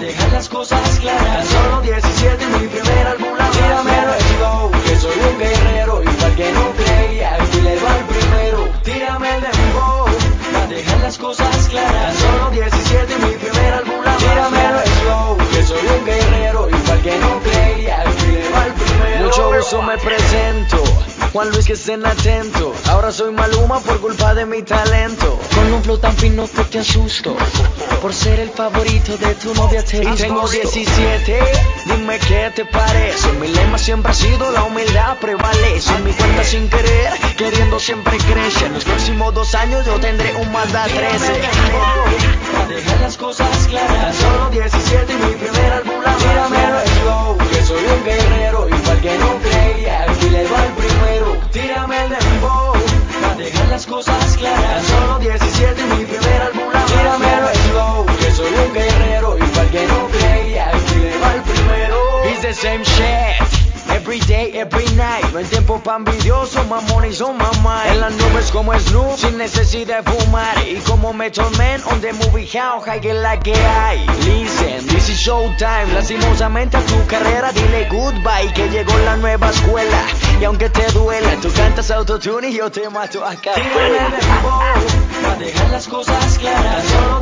dejar las cosas claras. Solo 17 mi primer álbum, la Tíramelo slow, que soy un guerrero. Igual que no creía, y le va el primero. Tírame el dembow, para dejar las cosas claras. Solo 17 mi primer álbum, la Tíramelo slow, que soy un guerrero. Igual que no creía, y le va el primero. Mucho gusto me presento. Juan Luis que estén atentos. Ahora soy Maluma por culpa de mi talento. Con un flow tan fino que te asusto. Por ser el favorito de tu novia te Y tengo 17, dime qué te parece. Mi lema siempre ha sido la humildad prevalece. En mi cuenta sin querer, queriendo siempre crece. En los próximos dos años yo tendré un Mazda 13. Same shit. Every day, every night. No hay tiempo pa' envidioso, mamón y son mamá. En las nubes como Snoop, sin necesidad de fumar. Y como Method Man, on the movie how, high que la que hay. Listen, this is showtime. Lastimosamente a tu carrera, dile goodbye. Que llegó la nueva escuela. Y aunque te duela, tú cantas autotune y yo te mato acá. Tírame dembow, para dejar las cosas claras. Solo